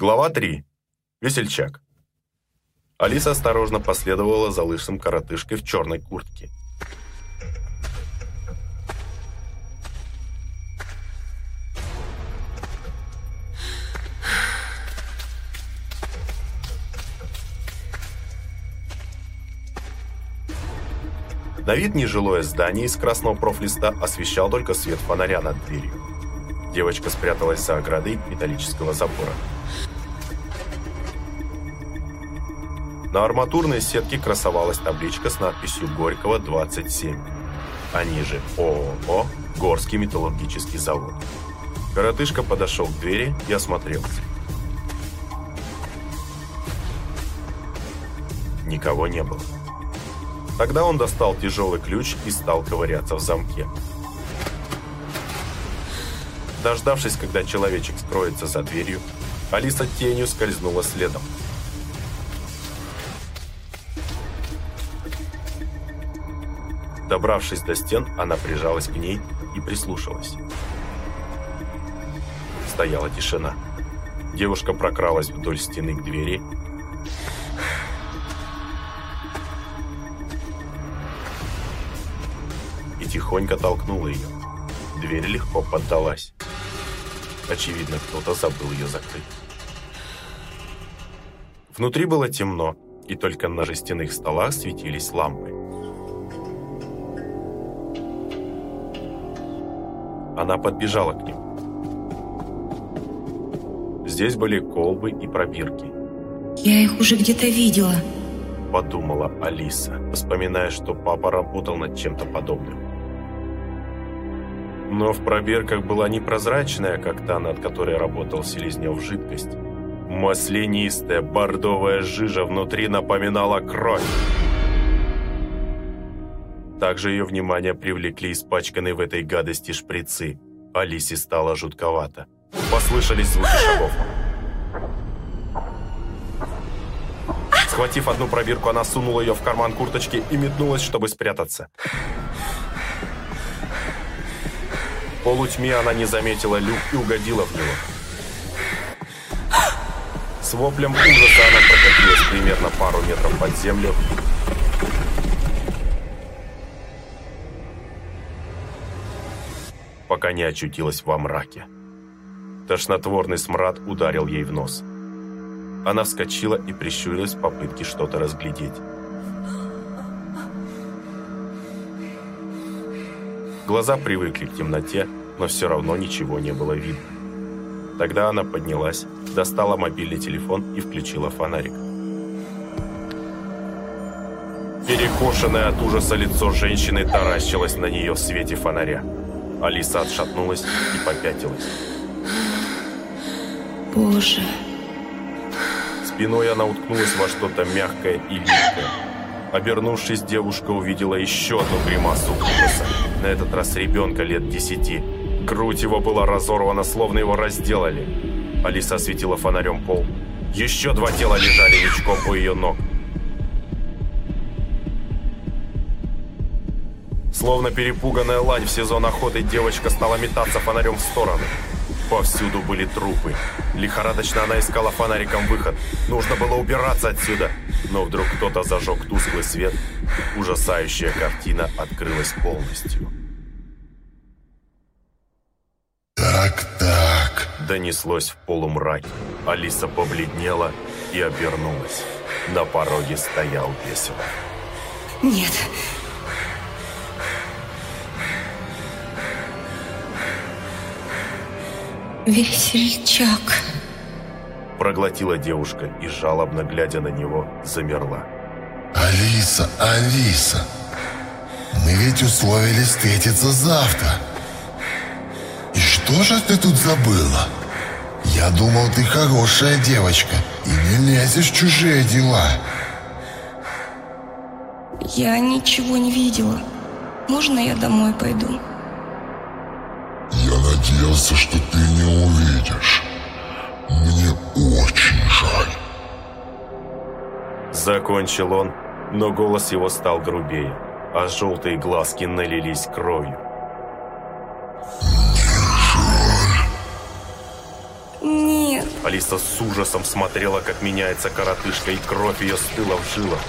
Глава 3. Весельчак. Алиса осторожно последовала за лысым коротышкой в черной куртке. На вид нежилое здание из красного профлиста освещал только свет фонаря над дверью. Девочка спряталась за оградой металлического забора. На арматурной сетке красовалась табличка с надписью «Горького, 27», а ниже ООО «Горский металлургический завод». Коротышка подошел к двери и осмотрелся. Никого не было. Тогда он достал тяжелый ключ и стал ковыряться в замке. Дождавшись, когда человечек скроется за дверью, Алиса тенью скользнула следом. Добравшись до стен, она прижалась к ней и прислушалась. Стояла тишина. Девушка прокралась вдоль стены к двери и тихонько толкнула ее. Дверь легко поддалась. Очевидно, кто-то забыл ее закрыть. Внутри было темно, и только на жестяных столах светились лампы. Она подбежала к ним. Здесь были колбы и пробирки. Я их уже где-то видела. Подумала Алиса, вспоминая, что папа работал над чем-то подобным. Но в пробирках была непрозрачная, как та, над которой работал Селезнев, жидкость. Маслянистая бордовая жижа внутри напоминала кровь. Также ее внимание привлекли испачканные в этой гадости шприцы. Алисе стало жутковато. Послышались звуки шагов. Схватив одну пробирку, она сунула ее в карман курточки и метнулась, чтобы спрятаться. В полутьме она не заметила люк и угодила в него. С воплем ужаса она прокатилась примерно пару метров под землю пока не очутилась во мраке. Тошнотворный смрад ударил ей в нос. Она вскочила и прищурилась в попытке что-то разглядеть. Глаза привыкли к темноте, но все равно ничего не было видно. Тогда она поднялась, достала мобильный телефон и включила фонарик. Перекошенное от ужаса лицо женщины таращилось на нее в свете фонаря. Алиса отшатнулась и попятилась. Боже. Спиной она уткнулась во что-то мягкое и липкое. Обернувшись, девушка увидела еще одну гримасу ужаса. На этот раз ребенка лет десяти. Грудь его была разорвана, словно его разделали. Алиса осветила фонарем пол. Еще два тела лежали ничком у ее ног. Словно перепуганная лань в сезон охоты, девочка стала метаться фонарем в стороны. Повсюду были трупы. Лихорадочно она искала фонариком выход. Нужно было убираться отсюда. Но вдруг кто-то зажег тусклый свет. Ужасающая картина открылась полностью. Так, так. Донеслось в полумраке. Алиса побледнела и обернулась. На пороге стоял весело. Нет. Весельчак. Проглотила девушка и, жалобно глядя на него, замерла. Алиса, Алиса, мы ведь условились встретиться завтра. И что же ты тут забыла? Я думал, ты хорошая девочка и не лезешь в чужие дела. Я ничего не видела. Можно я домой пойду? Я надеялся, что ты не увидишь. Мне очень жаль. Закончил он, но голос его стал грубее, а желтые глазки налились кровью. Нет. Алиса с ужасом смотрела, как меняется коротышка, и кровь ее стыла в жилах.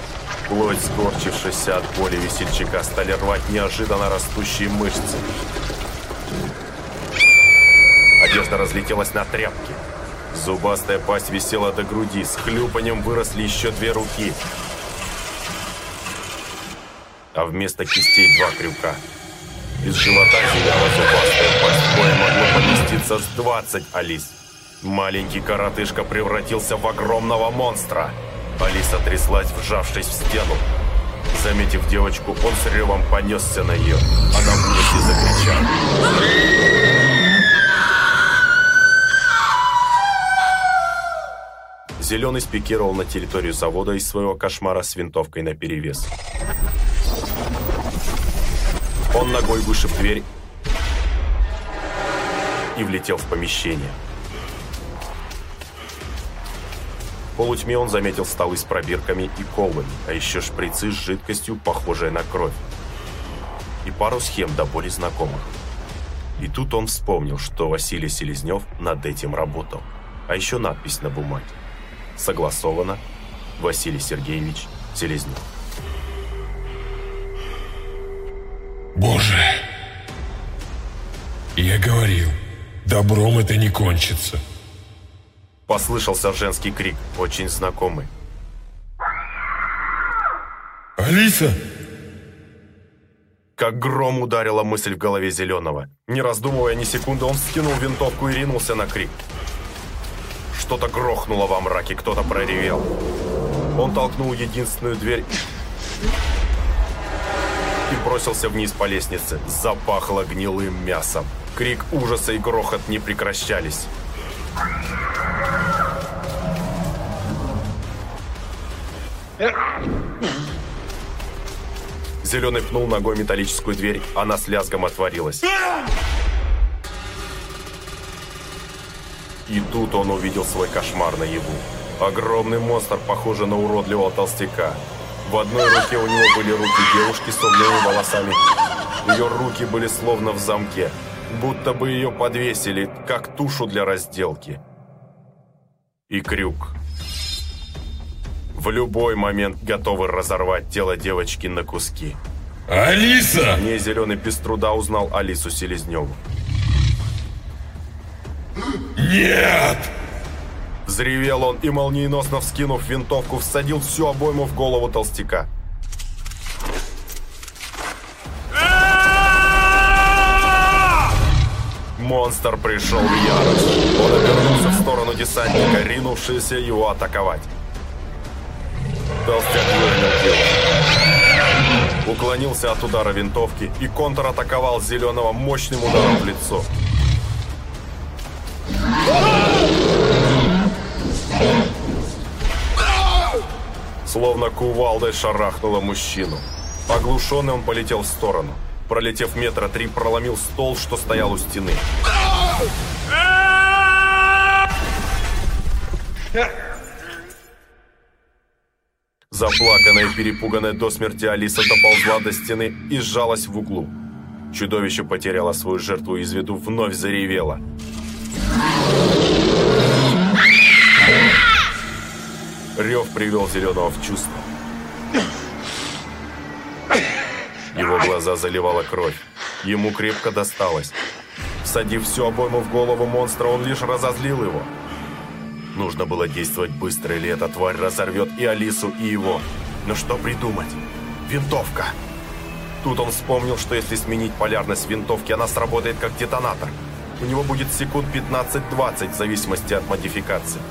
Плоть, скорчившаяся от боли весельчака, стали рвать неожиданно растущие мышцы. Одежда разлетелась на тряпки. Зубастая пасть висела до груди, с хлюпанием выросли еще две руки. А вместо кистей два крюка. Из живота зияла зубастая пасть, кое могло поместиться с 20 Алис. Маленький коротышка превратился в огромного монстра. Алиса тряслась, вжавшись в стену. Заметив девочку, он с ревом понесся на нее. Она в ужасе закричала. Зеленый спикировал на территорию завода из своего кошмара с винтовкой наперевес. Он ногой вышиб дверь и влетел в помещение. Полутьме он заметил столы с пробирками и колбами, а еще шприцы с жидкостью, похожей на кровь. И пару схем до боли знакомых. И тут он вспомнил, что Василий Селезнев над этим работал. А еще надпись на бумаге. Согласовано. Василий Сергеевич Селезнев. Боже! Я говорил, добром это не кончится. Послышался женский крик, очень знакомый. Алиса! Как гром ударила мысль в голове Зеленого. Не раздумывая ни секунды, он скинул винтовку и ринулся на крик. Что-то грохнуло во мраке, кто-то проревел. Он толкнул единственную дверь и бросился вниз по лестнице. Запахло гнилым мясом. Крик ужаса и грохот не прекращались. Зеленый пнул ногой металлическую дверь, она с лязгом отворилась. И тут он увидел свой кошмар наяву. Огромный монстр, похожий на уродливого толстяка. В одной руке у него были руки девушки с огненными волосами. Ее руки были словно в замке, будто бы ее подвесили, как тушу для разделки. И крюк. В любой момент готовы разорвать тело девочки на куски. Алиса! Ней зеленый без труда узнал Алису Селезневу. Нет! Взревел он и, молниеносно вскинув винтовку, всадил всю обойму в голову толстяка. Монстр пришел в ярость. Он обернулся в сторону десантника, ринувшийся его атаковать. Толстяк выгнал дело. Уклонился от удара винтовки и контратаковал Зеленого мощным ударом в лицо. Словно кувалдой шарахнуло мужчину. Оглушенный он полетел в сторону. Пролетев метра три, проломил стол, что стоял у стены. Заплаканная и перепуганная до смерти Алиса доползла до стены и сжалась в углу. Чудовище потеряло свою жертву из виду, вновь заревело. Рев привел Зеленого в чувство. Его глаза заливала кровь. Ему крепко досталось. Всадив всю обойму в голову монстра, он лишь разозлил его. Нужно было действовать быстро, или эта тварь разорвет и Алису, и его. Но что придумать? Винтовка! Тут он вспомнил, что если сменить полярность винтовки, она сработает как детонатор. У него будет секунд 15-20 в зависимости от модификации.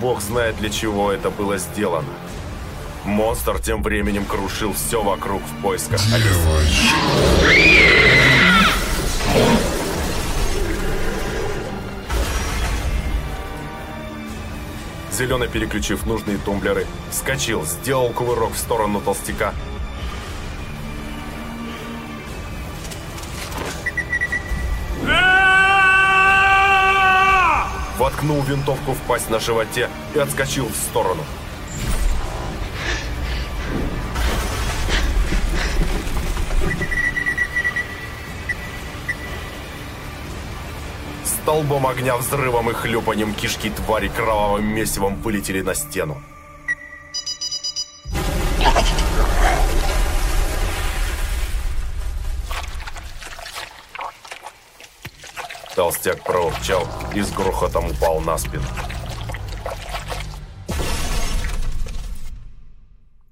Бог знает, для чего это было сделано. Монстр тем временем крушил все вокруг в поисках Алисы. Зеленый, переключив нужные тумблеры, вскочил, сделал кувырок в сторону толстяка. Воткнул винтовку в пасть на животе и отскочил в сторону. Столбом огня, взрывом и хлюпанием кишки твари кровавым месивом вылетели на стену. Толстяк проурчал и с грохотом упал на спину.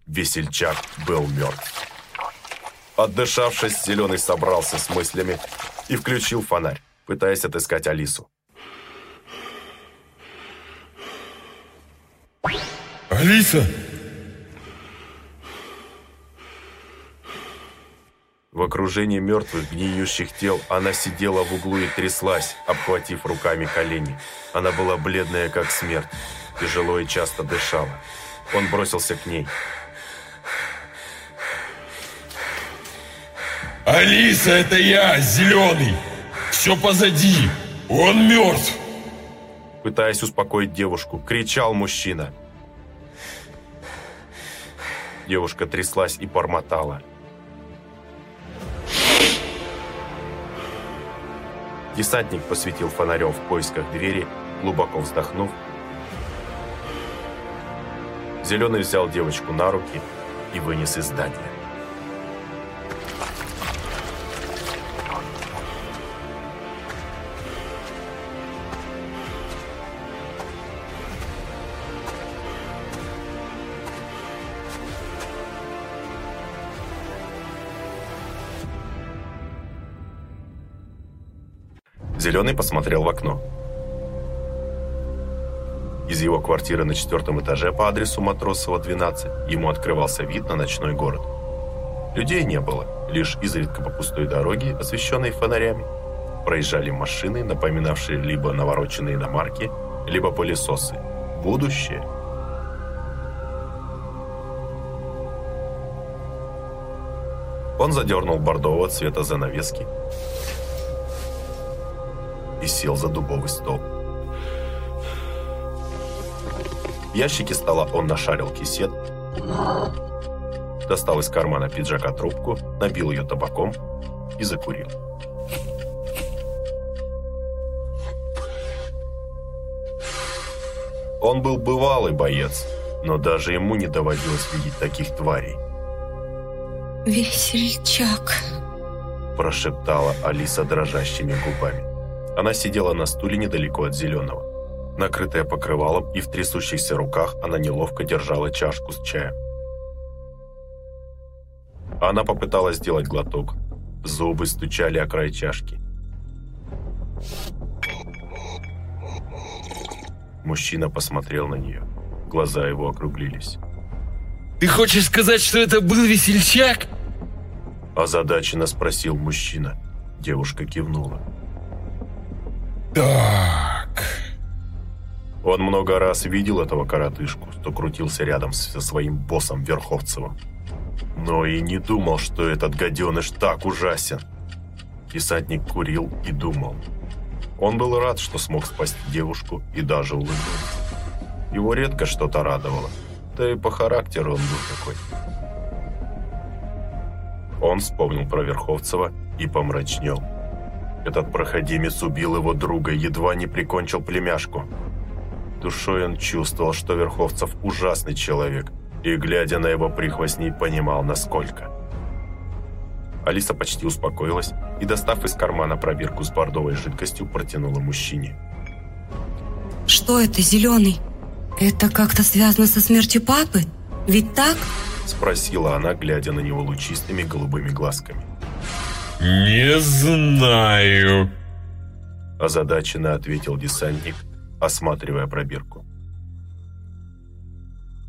Весельчак был мертв. Отдышавшись, Зеленый собрался с мыслями и включил фонарь, пытаясь отыскать Алису. Алиса! Окружении мертвых, гниющих тел она сидела в углу и тряслась, обхватив руками колени. Она была бледная, как смерть, тяжело и часто дышала. Он бросился к ней. Алиса, это я, Зеленый! Все позади! Он мертв! Пытаясь успокоить девушку, кричал мужчина. Девушка тряслась и бормотала. Десантник посветил фонарем в поисках двери, глубоко вздохнув. Зеленый взял девочку на руки и вынес из здания. Зеленый посмотрел в окно. Из его квартиры на четвертом этаже по адресу Матросова, 12, ему открывался вид на ночной город. Людей не было, лишь изредка по пустой дороге, освещенной фонарями, проезжали машины, напоминавшие либо навороченные иномарки, либо пылесосы. Будущее. Он задернул бордового цвета занавески, и сел за дубовый стол. В ящике стола он нашарил кисет, достал из кармана пиджака трубку, набил ее табаком и закурил. Он был бывалый боец, но даже ему не доводилось видеть таких тварей. Весельчак. Прошептала Алиса дрожащими губами. Она сидела на стуле недалеко от зеленого. Накрытая покрывалом и в трясущихся руках, она неловко держала чашку с чаем. Она попыталась сделать глоток. Зубы стучали о край чашки. Мужчина посмотрел на нее. Глаза его округлились. Ты хочешь сказать, что это был весельчак? Озадаченно спросил мужчина. Девушка кивнула. Так. Он много раз видел этого коротышку, что крутился рядом со своим боссом Верховцевым. Но и не думал, что этот гаденыш так ужасен. Десантник курил и думал. Он был рад, что смог спасти девушку и даже улыбнулся. Его редко что-то радовало, да и по характеру он был такой. Он вспомнил про Верховцева и помрачнел. Этот проходимец убил его друга, едва не прикончил племяшку. Душой он чувствовал, что Верховцев ужасный человек, и, глядя на его прихвостней, понимал, насколько. Алиса почти успокоилась и, достав из кармана пробирку с бордовой жидкостью, протянула мужчине. Что это, зеленый? Это как-то связано со смертью папы? Ведь так? Спросила она, глядя на него лучистыми голубыми глазками. Не знаю. Озадаченно ответил десантник, осматривая пробирку.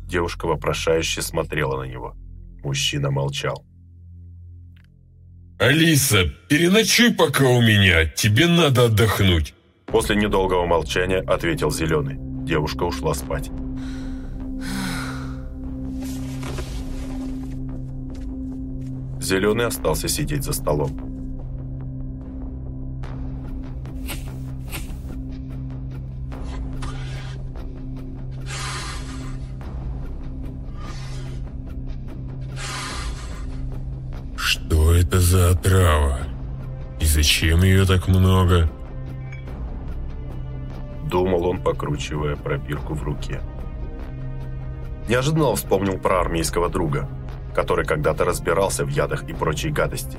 Девушка вопрошающе смотрела на него. Мужчина молчал. Алиса, переночуй пока у меня, тебе надо отдохнуть. После недолгого молчания ответил Зеленый. Девушка ушла спать. Зеленый остался сидеть за столом. Что это за отрава? И зачем ее так много? Думал он, покручивая пробирку в руке. Неожиданно вспомнил про армейского друга, который когда-то разбирался в ядах и прочей гадости.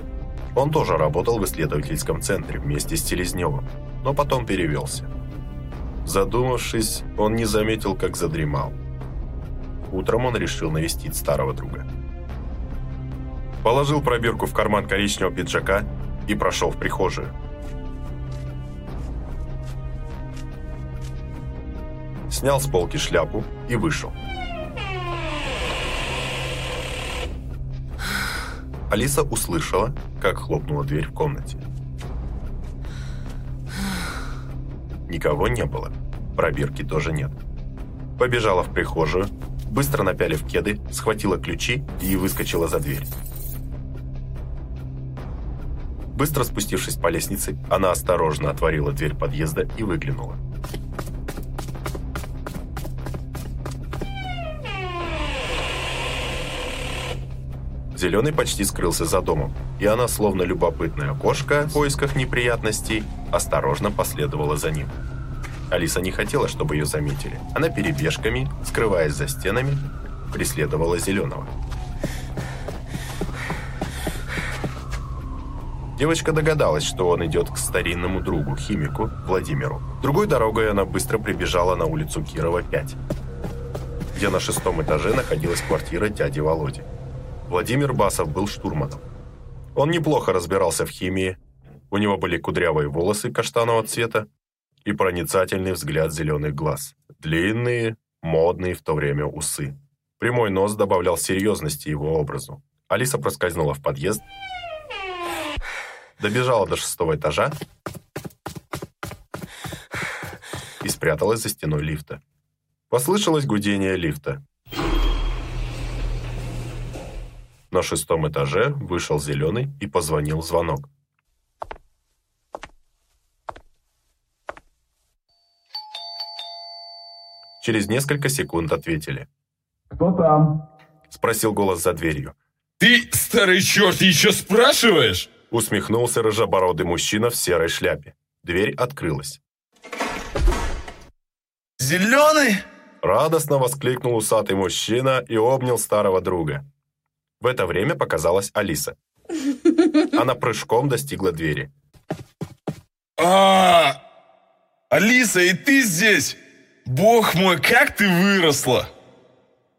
Он тоже работал в исследовательском центре вместе с Селезневым, но потом перевелся. Задумавшись, он не заметил, как задремал. Утром он решил навестить старого друга. Положил пробирку в карман коричневого пиджака и прошел в прихожую. Снял с полки шляпу и вышел. Алиса услышала, как хлопнула дверь в комнате. Никого не было. Пробирки тоже нет. Побежала в прихожую, быстро напялив кеды, схватила ключи и выскочила за дверь. Быстро спустившись по лестнице, она осторожно отворила дверь подъезда и выглянула. Зеленый почти скрылся за домом, и она, словно любопытная кошка в поисках неприятностей, осторожно последовала за ним. Алиса не хотела, чтобы ее заметили. Она перебежками, скрываясь за стенами, преследовала Зеленого. Девочка догадалась, что он идет к старинному другу, химику, Владимиру. Другой дорогой она быстро прибежала на улицу Кирова, 5, где на шестом этаже находилась квартира дяди Володи. Владимир Басов был штурманом. Он неплохо разбирался в химии, у него были кудрявые волосы каштанового цвета и проницательный взгляд зеленых глаз, длинные, модные в то время усы. Прямой нос добавлял серьезности его образу. Алиса проскользнула в подъезд, добежала до шестого этажа и спряталась за стеной лифта. Послышалось гудение лифта. На шестом этаже вышел Зеленый и позвонил звонок. Через несколько секунд ответили. «Кто там?» Спросил голос за дверью. Ты, старый черт, еще спрашиваешь? Усмехнулся рыжебородый мужчина в серой шляпе. Дверь открылась. «Зеленый?» Радостно воскликнул усатый мужчина и обнял старого друга. В это время показалась Алиса. Она прыжком достигла двери. А, Алиса, и ты здесь? Бог мой, как ты выросла!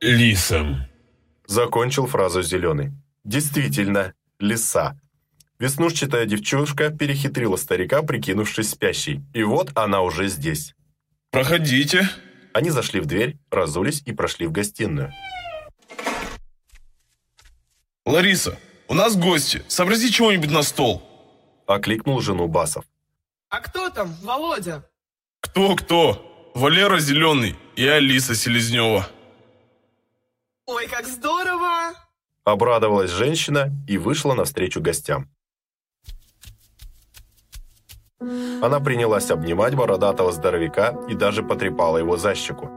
Лисом. Закончил фразу зеленый. Действительно, лиса. Веснушчатая девчушка перехитрила старика, прикинувшись спящей. И вот она уже здесь. Проходите. Они зашли в дверь, разулись и прошли в гостиную. Лариса, у нас гости. Сообрази чего-нибудь на стол. Окликнул жену Басов. А кто там, Володя? Кто-кто? Валера Зеленый и Алиса Селезнева. Ой, как здорово! Обрадовалась женщина и вышла навстречу гостям. Она принялась обнимать бородатого здоровяка и даже потрепала его за щеку.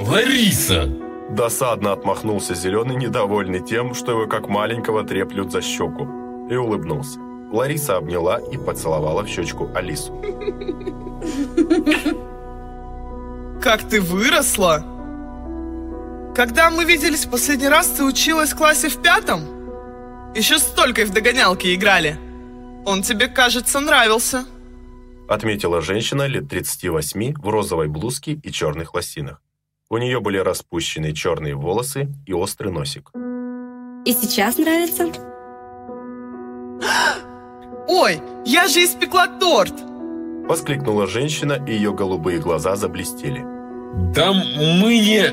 Лариса! Досадно отмахнулся Зеленый, недовольный тем, что его как маленького треплют за щеку, и улыбнулся. Лариса обняла и поцеловала в щечку Алису. Как ты выросла! Когда мы виделись в последний раз, ты училась в классе в пятом? Еще столько в догонялки играли. Он тебе, кажется, нравился. Отметила женщина лет 38 в розовой блузке и черных лосинах. У нее были распущенные черные волосы и острый носик. И сейчас нравится? Ой, я же испекла торт! Воскликнула женщина, и ее голубые глаза заблестели. Да мы не...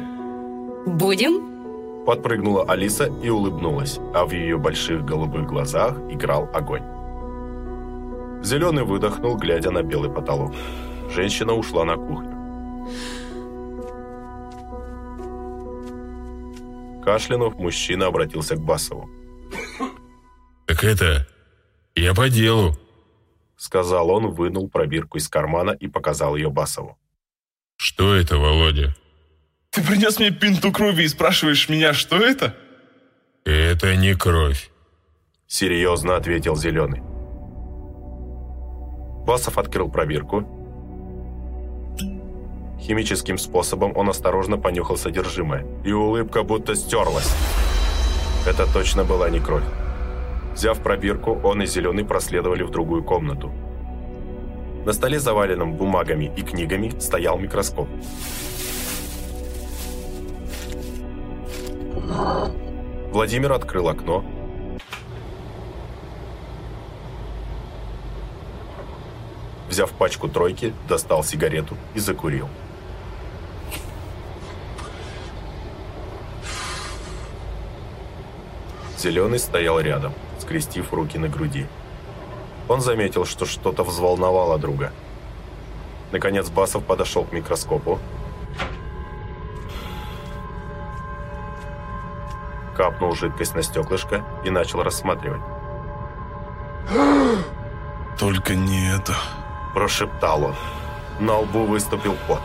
Будем? Подпрыгнула Алиса и улыбнулась, а в ее больших голубых глазах играл огонь. Зеленый выдохнул, глядя на белый потолок. Женщина ушла на кухню. Кашлянув, мужчина обратился к Басову. Так это... Я по делу. Сказал он, вынул пробирку из кармана и показал ее Басову. Что это, Володя? Ты принес мне пинту крови и спрашиваешь меня, что это? Это не кровь. Серьезно ответил Зеленый. Басов открыл пробирку, Химическим способом он осторожно понюхал содержимое, и улыбка будто стерлась. Это точно была не кровь. Взяв пробирку, он и Зеленый проследовали в другую комнату. На столе, заваленном бумагами и книгами, стоял микроскоп. Владимир открыл окно. Взяв пачку тройки, достал сигарету и закурил. Зеленый стоял рядом, скрестив руки на груди. Он заметил, что что-то взволновало друга. Наконец Басов подошел к микроскопу. Капнул жидкость на стеклышко и начал рассматривать. «Только не это!» Прошептал он. На лбу выступил пот.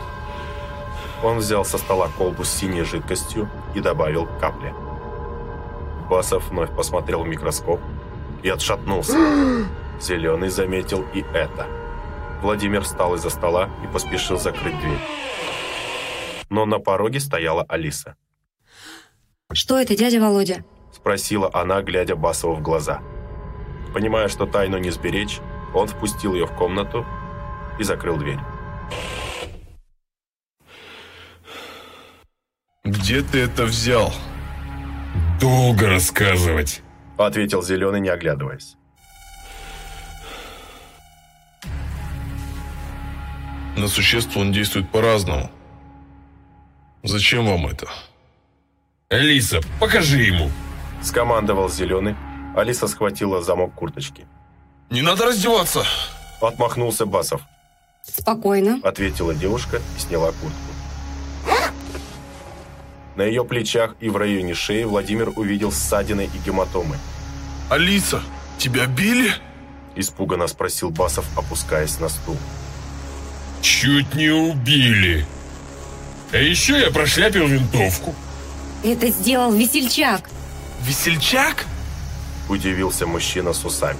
Он взял со стола колбу с синей жидкостью и добавил капли. Басов вновь посмотрел в микроскоп и отшатнулся. Зеленый заметил и это. Владимир встал из-за стола и поспешил закрыть дверь. Но на пороге стояла Алиса. Что это, дядя Володя? Спросила она, глядя Басову в глаза. Понимая, что тайну не сберечь, он впустил ее в комнату и закрыл дверь. «Где ты это взял?» «Долго рассказывать», — ответил Зеленый, не оглядываясь. На существ он действует по-разному. Зачем вам это? Алиса, покажи ему! Скомандовал Зеленый. Алиса схватила замок курточки. Не надо раздеваться! Отмахнулся Басов. Спокойно. Ответила девушка и сняла куртку. На ее плечах и в районе шеи Владимир увидел ссадины и гематомы. «Алиса, тебя били?» Испуганно спросил Басов, опускаясь на стул. Чуть не убили. А еще я прошляпил винтовку. Это сделал весельчак. Весельчак? Удивился мужчина с усами.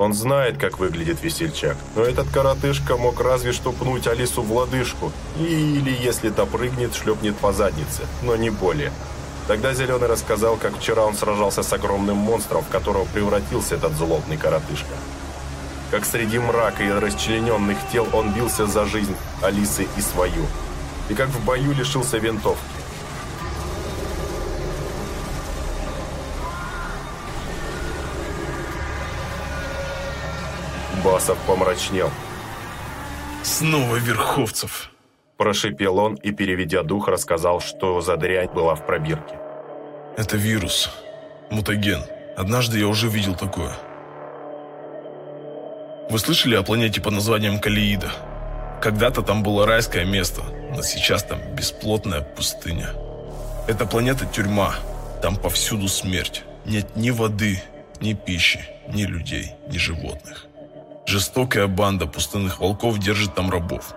Он знает, как выглядит весельчак, но этот коротышка мог разве что пнуть Алису в лодыжку, или, если допрыгнет, шлепнет по заднице, но не более. Тогда Зеленый рассказал, как вчера он сражался с огромным монстром, в которого превратился этот злобный коротышка. Как среди мрака и расчлененных тел он бился за жизнь Алисы и свою, и как в бою лишился винтовки. Басов помрачнел. «Снова Верховцев!» Прошипел он и, переведя дух, рассказал, что за дрянь была в пробирке. «Это вирус. Мутаген. Однажды я уже видел такое. Вы слышали о планете под названием Калиида? Когда-то там было райское место, но сейчас там бесплотная пустыня. Эта планета тюрьма. Там повсюду смерть. Нет ни воды, ни пищи, ни людей, ни животных. Жестокая банда пустынных волков держит там рабов,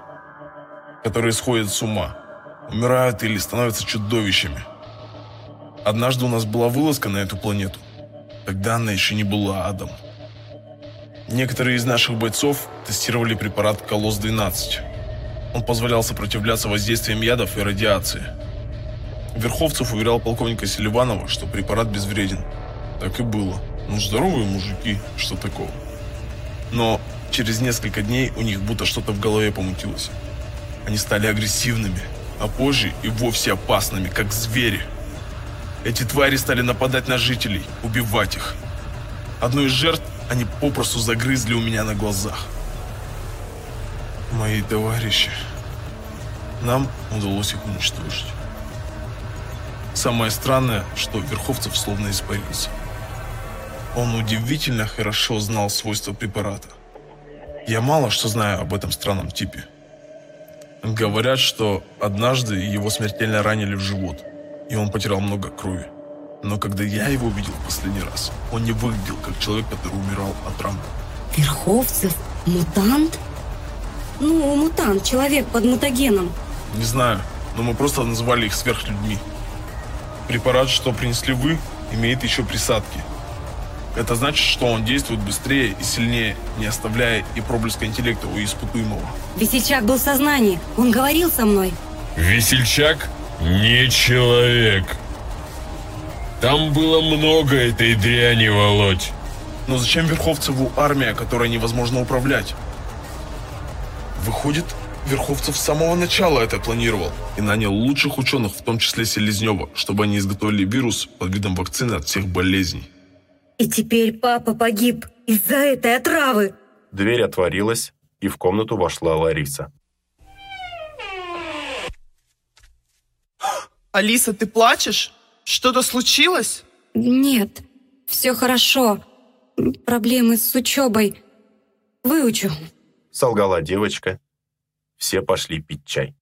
которые сходят с ума, умирают или становятся чудовищами. Однажды у нас была вылазка на эту планету. Тогда она еще не была адом. Некоторые из наших бойцов тестировали препарат Колосс-12. Он позволял сопротивляться воздействиям ядов и радиации. Верховцев уверял полковника Селиванова, что препарат безвреден. Так и было. Ну, здоровые мужики, что такого. Но через несколько дней у них будто что-то в голове помутилось. Они стали агрессивными, а позже и вовсе опасными, как звери. Эти твари стали нападать на жителей, убивать их. Одной из жертв они попросту загрызли у меня на глазах. Мои товарищи. Нам удалось их уничтожить. Самое странное, что Верховцев словно испарился. Он удивительно хорошо знал свойства препарата. Я мало что знаю об этом странном типе. Говорят, что однажды его смертельно ранили в живот, и он потерял много крови. Но когда я его увидел в последний раз, он не выглядел как человек, который умирал от ран. Верховцев? Мутант? Ну, мутант, человек под мутагеном. Не знаю, но мы просто называли их сверхлюдьми. Препарат, что принесли вы, имеет еще присадки. Это значит, что он действует быстрее и сильнее, не оставляя и проблеска интеллекта у испытуемого. Весельчак был в сознании. Он говорил со мной. Весельчак не человек. Там было много этой дряни, Володь. Но зачем Верховцеву армия, которой невозможно управлять? Выходит, Верховцев с самого начала это планировал и нанял лучших ученых, в том числе Селезнева, чтобы они изготовили вирус под видом вакцины от всех болезней. И теперь папа погиб из-за этой отравы. Дверь отворилась, и в комнату вошла Лариса. Алиса, ты плачешь? Что-то случилось? Нет, все хорошо. Проблемы с учебой. Выучу. Солгала девочка. Все пошли пить чай.